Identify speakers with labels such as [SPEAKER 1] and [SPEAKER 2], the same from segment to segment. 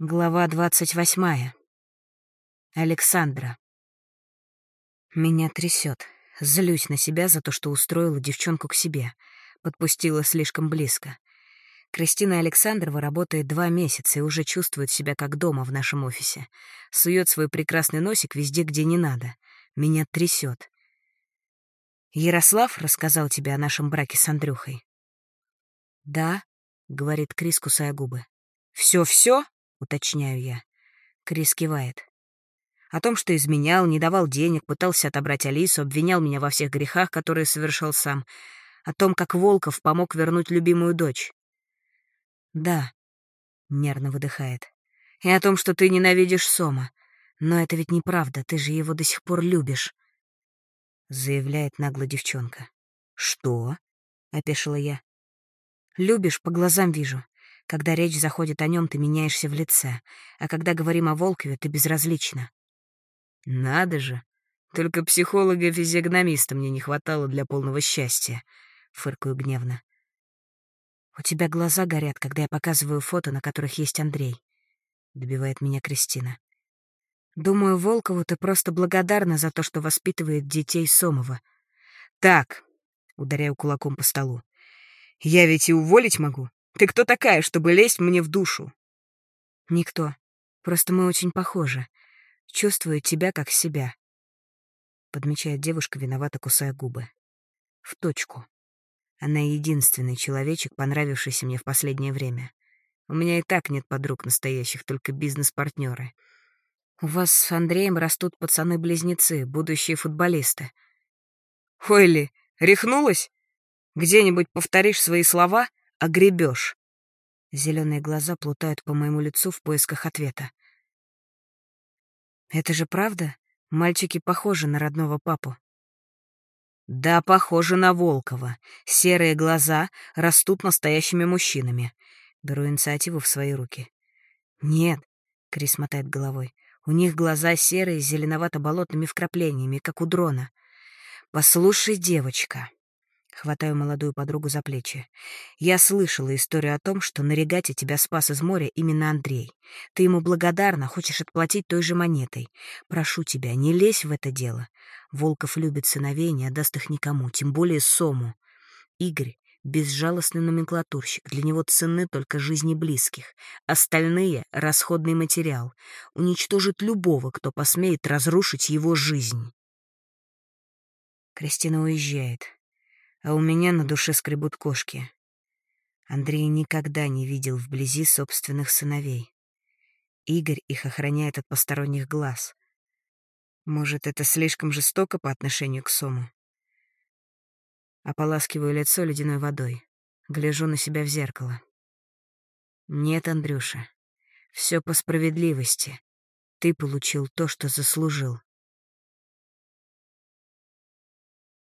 [SPEAKER 1] Глава двадцать восьмая. Александра. Меня трясет. Злюсь на себя за то, что устроила девчонку к себе. Подпустила слишком близко. Кристина Александрова работает два месяца и уже чувствует себя как дома в нашем офисе. Сует свой прекрасный носик везде, где не надо. Меня трясет. «Ярослав рассказал тебе о нашем браке с Андрюхой?» «Да», — говорит Крис, кусая губы. «Все-все?» — уточняю я. Крис кивает. О том, что изменял, не давал денег, пытался отобрать Алису, обвинял меня во всех грехах, которые совершил сам. О том, как Волков помог вернуть любимую дочь. «Да», — нервно выдыхает. «И о том, что ты ненавидишь Сома. Но это ведь неправда, ты же его до сих пор любишь», — заявляет нагло девчонка. «Что?» — опешила я. «Любишь, по глазам вижу. Когда речь заходит о нем, ты меняешься в лице, а когда говорим о Волкове, ты безразлична. Надо же. Только психолога-физиогномиста мне не хватало для полного счастья. Фыркаю гневно. У тебя глаза горят, когда я показываю фото, на которых есть Андрей. Добивает меня Кристина. Думаю, Волкову ты просто благодарна за то, что воспитывает детей Сомова. Так, ударяю кулаком по столу. Я ведь и уволить могу. Ты кто такая, чтобы лезть мне в душу?» «Никто. Просто мы очень похожи. Чувствую тебя как себя», — подмечает девушка, виновато кусая губы. «В точку. Она единственный человечек, понравившийся мне в последнее время. У меня и так нет подруг настоящих, только бизнес-партнеры. У вас с Андреем растут пацаны-близнецы, будущие футболисты». «Хойли, рехнулась? Где-нибудь повторишь свои слова?» Огребешь. Зеленые глаза плутают по моему лицу в поисках ответа. Это же правда? Мальчики похожи на родного папу. Да, похожи на Волкова. Серые глаза растут настоящими мужчинами. Беру инициативу в свои руки. Нет, Крис мотает головой. У них глаза серые с зеленовато-болотными вкраплениями, как у дрона. Послушай, девочка, Хватаю молодую подругу за плечи. «Я слышала историю о том, что на регате тебя спас из моря именно Андрей. Ты ему благодарна, хочешь отплатить той же монетой. Прошу тебя, не лезь в это дело. Волков любит сыновей, не отдаст их никому, тем более Сому. Игорь — безжалостный номенклатурщик, для него ценны только жизни близких. Остальные — расходный материал. Уничтожит любого, кто посмеет разрушить его жизнь». Кристина уезжает а у меня на душе скребут кошки. Андрей никогда не видел вблизи собственных сыновей. Игорь их охраняет от посторонних глаз. Может, это слишком жестоко по отношению к Сому? Ополаскиваю лицо ледяной водой. Гляжу на себя в зеркало. Нет, Андрюша, все по справедливости. Ты получил то, что заслужил.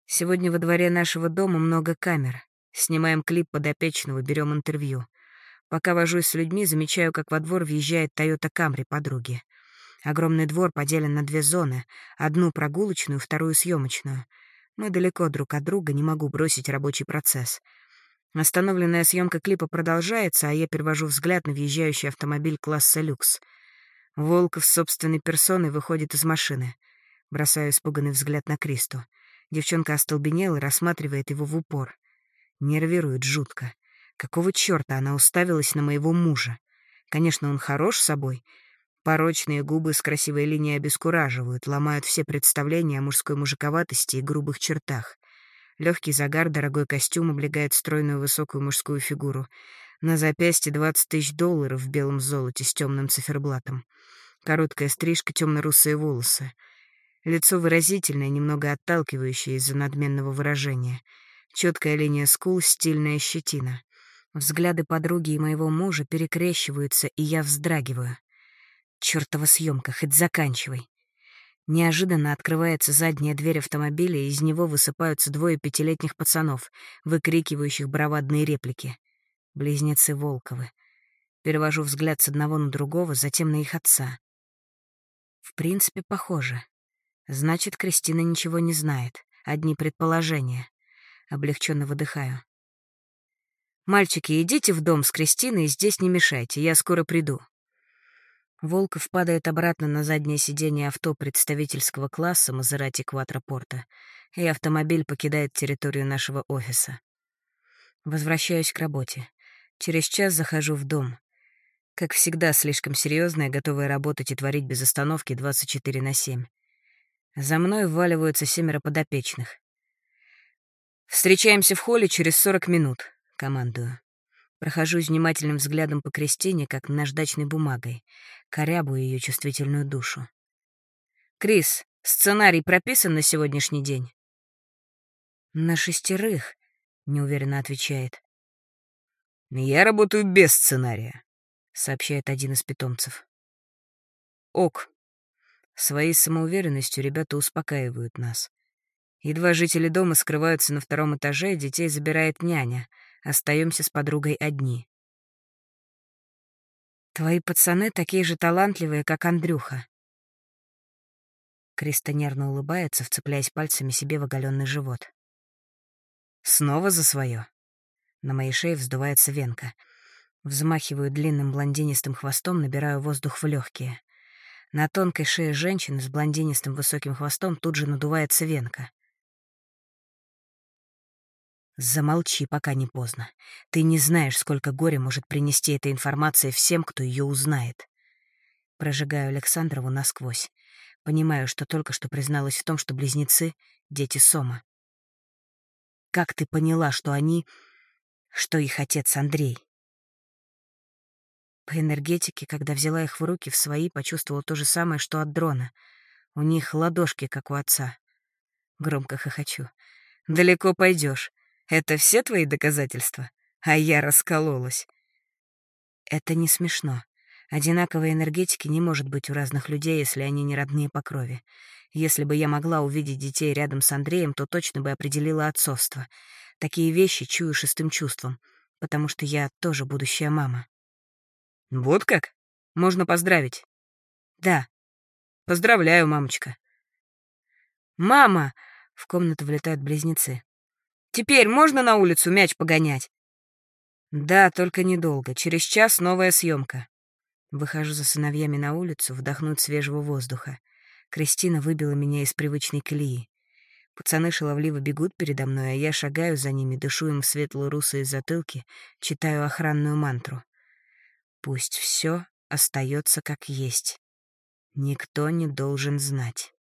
[SPEAKER 1] Сегодня во дворе нашего дома много камер. Снимаем клип подопечного, берем интервью. Пока вожусь с людьми, замечаю, как во двор въезжает Toyota Camry подруги. Огромный двор поделен на две зоны. Одну прогулочную, вторую съемочную. Мы далеко друг от друга, не могу бросить рабочий процесс. Остановленная съемка клипа продолжается, а я перевожу взгляд на въезжающий автомобиль класса люкс. Волков с собственной персоной выходит из машины. Бросаю испуганный взгляд на Кристу. Девчонка остолбенела рассматривает его в упор. Нервирует жутко. Какого черта она уставилась на моего мужа? Конечно, он хорош собой. Порочные губы с красивой линией обескураживают, ломают все представления о мужской мужиковатости и грубых чертах. Легкий загар, дорогой костюм облегает стройную высокую мужскую фигуру. На запястье 20 тысяч долларов в белом золоте с темным циферблатом. Короткая стрижка, темно-русые волосы. Лицо выразительное, немного отталкивающее из-за надменного выражения. Четкая линия скул, стильная щетина. Взгляды подруги и моего мужа перекрещиваются, и я вздрагиваю. Чёртова съемка, хоть заканчивай. Неожиданно открывается задняя дверь автомобиля, и из него высыпаются двое пятилетних пацанов, выкрикивающих бравадные реплики. Близнецы Волковы. Перевожу взгляд с одного на другого, затем на их отца. В принципе, похоже. Значит, Кристина ничего не знает. Одни предположения. Облегченно выдыхаю. «Мальчики, идите в дом с Кристиной здесь не мешайте, я скоро приду». Волков падает обратно на заднее сиденье авто представительского класса Мазерати Кватропорта, и автомобиль покидает территорию нашего офиса. Возвращаюсь к работе. Через час захожу в дом. Как всегда, слишком серьезная, готовая работать и творить без остановки 24 на 7. За мной вваливаются семеро подопечных. «Встречаемся в холле через 40 минут», — командую. Прохожусь внимательным взглядом по Кристине, как наждачной бумагой, корябую ее чувствительную душу. «Крис, сценарий прописан на сегодняшний день?» «На шестерых», — неуверенно отвечает. «Я работаю без сценария», — сообщает один из питомцев. «Ок». Своей самоуверенностью ребята успокаивают нас. Едва жители дома скрываются на втором этаже, детей забирает няня. Остаемся с подругой одни. «Твои пацаны такие же талантливые, как Андрюха». Криста нервно улыбается, вцепляясь пальцами себе в оголенный живот. «Снова за свое. На моей шее вздувается венка. Взмахиваю длинным блондинистым хвостом, набираю воздух в легкие. На тонкой шее женщины с блондинистым высоким хвостом тут же надувается венка. Замолчи, пока не поздно. Ты не знаешь, сколько горя может принести эта информация всем, кто ее узнает. Прожигаю Александрову насквозь. Понимаю, что только что призналась в том, что близнецы — дети Сома. Как ты поняла, что они... что их отец Андрей? По энергетике, когда взяла их в руки, в свои, почувствовала то же самое, что от дрона. У них ладошки, как у отца. Громко хохочу. «Далеко пойдешь. Это все твои доказательства? А я раскололась. Это не смешно. Одинаковой энергетики не может быть у разных людей, если они не родные по крови. Если бы я могла увидеть детей рядом с Андреем, то точно бы определила отцовство. Такие вещи чую шестым чувством, потому что я тоже будущая мама. Вот как? Можно поздравить? Да. Поздравляю, мамочка. Мама! В комнату влетают близнецы. Теперь можно на улицу мяч погонять?» «Да, только недолго. Через час новая съемка. Выхожу за сыновьями на улицу, вдохнуть свежего воздуха. Кристина выбила меня из привычной колеи. Пацаны шаловливо бегут передо мной, а я шагаю за ними, дышу им в светло-русые затылки, читаю охранную мантру. Пусть все остается как есть. Никто не должен знать.